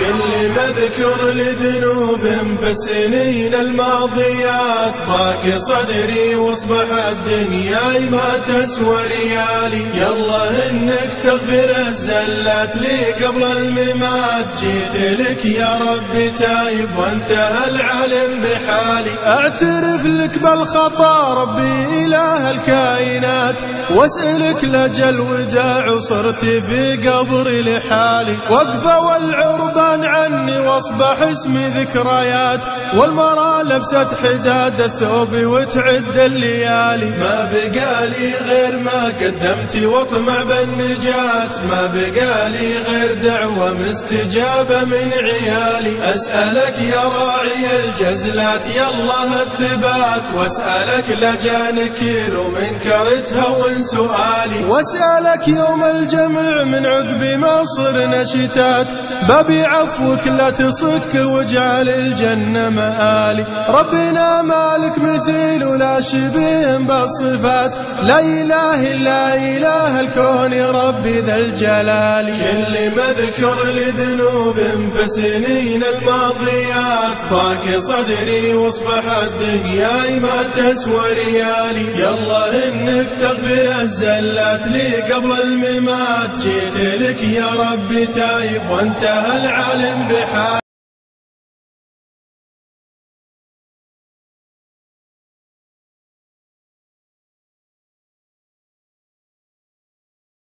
كل مذكر لذنوب فالسنين الماضيات ضاق صدري واصبح الدنيا ما تسوى ريالي. يلا إنك تغفر الزلات لي قبل الممات. جيت لك يا ربي تايب وانتهى العلم بحالي. أعترف لك بالخطا ربي إله الكائنات. واسألك لجل وداع صرت في قبري لحالي. وقفة والعربان عني أصبح اسمي ذكريات والمرأة لبست حداد الثوب وتعد الليالي. ما بقى لي غير ما قدمت واطمع بالنجاة. ما بقى لي غير دعوة مستجابة من عيالي. أسألك يا راعي الجزلات يا الله الثبات. وأسألك لجان كيلو من كرتها وان سؤالي وأسألك يوم الجمع من عقب ما صرنا شتات بابي عفوك لا يصك واجعل الجنة مآلي. ربنا مالك مثيل ولا شبيه بالصفات لا إله إلا إله الكون ربي ذا الجلال. كل ما اذكر الذنوب في سنين الماضيات. ضاق صدري واصبحت دنياي ما تسوى ريالي. يلا إنك تغفر الزلات لي قبل الممات. جيت لك يا ربي تايب وانتهى العالم بحالي.